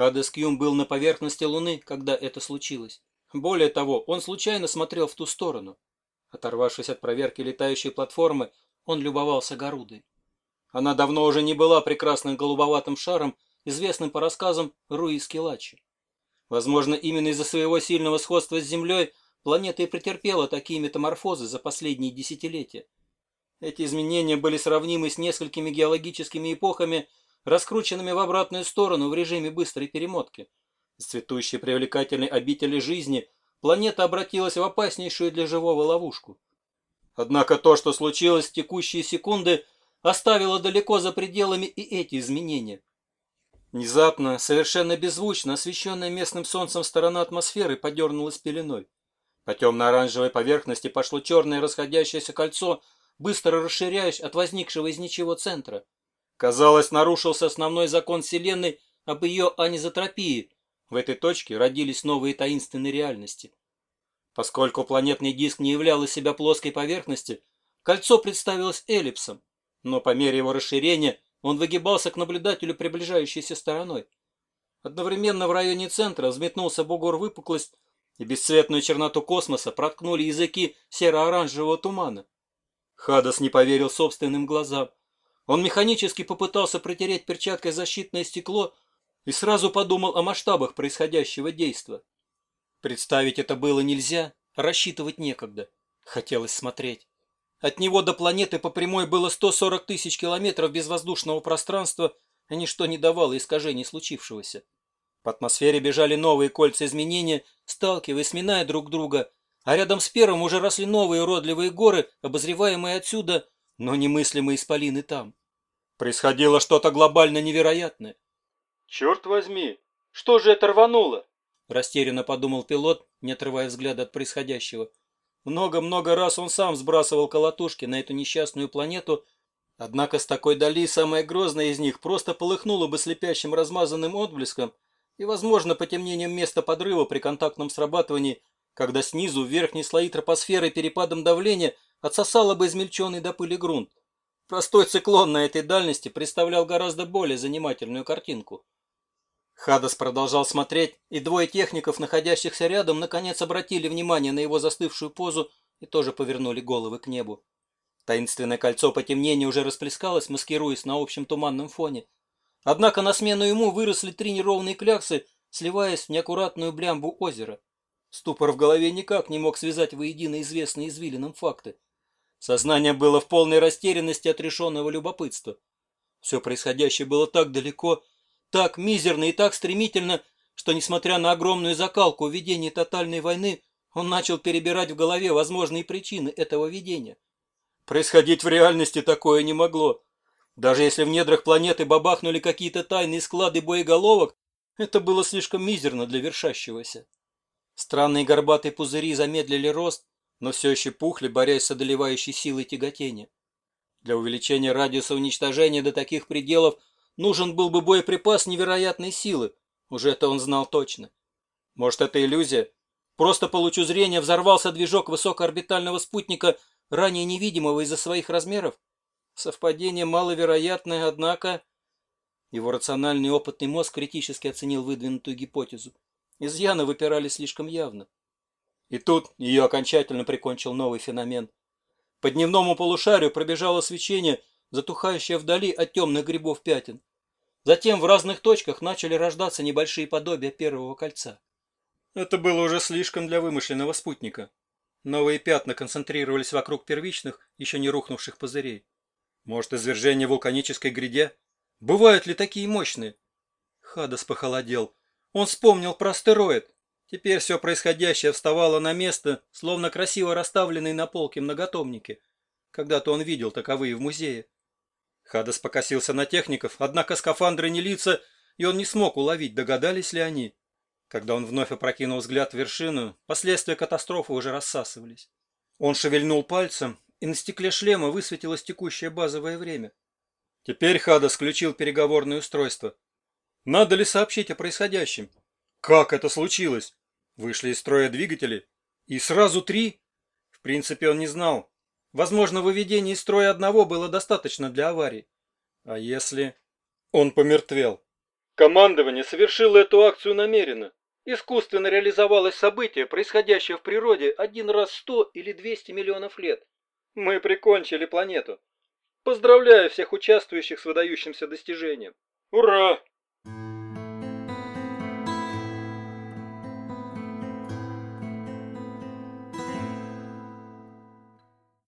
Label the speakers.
Speaker 1: Хадес Кьюм был на поверхности Луны, когда это случилось. Более того, он случайно смотрел в ту сторону. Оторвавшись от проверки летающей платформы, он любовался Гарудой. Она давно уже не была прекрасным голубоватым шаром, известным по рассказам Руи Скилачи. Возможно, именно из-за своего сильного сходства с Землей планета и претерпела такие метаморфозы за последние десятилетия. Эти изменения были сравнимы с несколькими геологическими эпохами, раскрученными в обратную сторону в режиме быстрой перемотки. С цветущей привлекательной обители жизни планета обратилась в опаснейшую для живого ловушку. Однако то, что случилось в текущие секунды, оставило далеко за пределами и эти изменения. Внезапно, совершенно беззвучно, освещенная местным солнцем сторона атмосферы подернулась пеленой. По темно-оранжевой поверхности пошло черное расходящееся кольцо, быстро расширяясь от возникшего из ничего центра. Казалось, нарушился основной закон Вселенной об ее анизотропии. В этой точке родились новые таинственные реальности. Поскольку планетный диск не являл из себя плоской поверхности, кольцо представилось эллипсом, но по мере его расширения он выгибался к наблюдателю приближающейся стороной. Одновременно в районе центра взметнулся бугор выпуклость, и бесцветную черноту космоса проткнули языки серо-оранжевого тумана. Хадас не поверил собственным глазам. Он механически попытался протереть перчаткой защитное стекло и сразу подумал о масштабах происходящего действа. Представить это было нельзя, рассчитывать некогда. Хотелось смотреть. От него до планеты по прямой было 140 тысяч километров безвоздушного пространства, а ничто не давало искажений случившегося. По атмосфере бежали новые кольца изменения, сталкиваясь, сминая друг друга, а рядом с первым уже росли новые уродливые горы, обозреваемые отсюда, но немыслимые исполины там. Происходило что-то глобально невероятное. «Черт возьми, что же это рвануло?» Растерянно подумал пилот, не отрывая взгляда от происходящего. Много-много раз он сам сбрасывал колотушки на эту несчастную планету, однако с такой дали самая грозная из них просто полыхнула бы слепящим размазанным отблеском и, возможно, потемнением места подрыва при контактном срабатывании, когда снизу в верхние слои тропосферы перепадом давления отсосало бы измельченный до пыли грунт. Простой циклон на этой дальности представлял гораздо более занимательную картинку. Хадас продолжал смотреть, и двое техников, находящихся рядом, наконец обратили внимание на его застывшую позу и тоже повернули головы к небу. Таинственное кольцо потемнения уже расплескалось, маскируясь на общем туманном фоне. Однако на смену ему выросли три неровные кляксы, сливаясь в неаккуратную блямбу озера. Ступор в голове никак не мог связать воедино известные извилинам факты. Сознание было в полной растерянности от решенного любопытства. Все происходящее было так далеко, так мизерно и так стремительно, что, несмотря на огромную закалку в ведении тотальной войны, он начал перебирать в голове возможные причины этого видения. Происходить в реальности такое не могло. Даже если в недрах планеты бабахнули какие-то тайные склады боеголовок, это было слишком мизерно для вершащегося. Странные горбатые пузыри замедлили рост, но все еще пухли, борясь с одолевающей силой тяготения. Для увеличения радиуса уничтожения до таких пределов Нужен был бы боеприпас невероятной силы. Уже это он знал точно. Может, это иллюзия? Просто по лучу зрения взорвался движок высокоорбитального спутника, ранее невидимого из-за своих размеров? Совпадение маловероятное, однако... Его рациональный опытный мозг критически оценил выдвинутую гипотезу. Изъяны выпирали слишком явно. И тут ее окончательно прикончил новый феномен. По дневному полушарию пробежало свечение, затухающее вдали от темных грибов пятен. Затем в разных точках начали рождаться небольшие подобия первого кольца. Это было уже слишком для вымышленного спутника. Новые пятна концентрировались вокруг первичных, еще не рухнувших пузырей. Может, извержение вулканической гряде? Бывают ли такие мощные? Хадас похолодел. Он вспомнил про астероид. Теперь все происходящее вставало на место, словно красиво расставленные на полке многотомники. Когда-то он видел таковые в музее. Хадас покосился на техников, однако скафандры не лица, и он не смог уловить, догадались ли они. Когда он вновь опрокинул взгляд в вершину, последствия катастрофы уже рассасывались. Он шевельнул пальцем, и на стекле шлема высветилось текущее базовое время. Теперь Хадас включил переговорное устройство. Надо ли сообщить о происходящем? Как это случилось? Вышли из строя двигатели? И сразу три? В принципе, он не знал, Возможно, выведение из строя одного было достаточно для аварии. А если... Он помертвел. Командование совершило эту акцию намеренно. Искусственно реализовалось событие, происходящее в природе один раз сто или двести миллионов лет. Мы прикончили планету. Поздравляю всех участвующих с выдающимся достижением. Ура!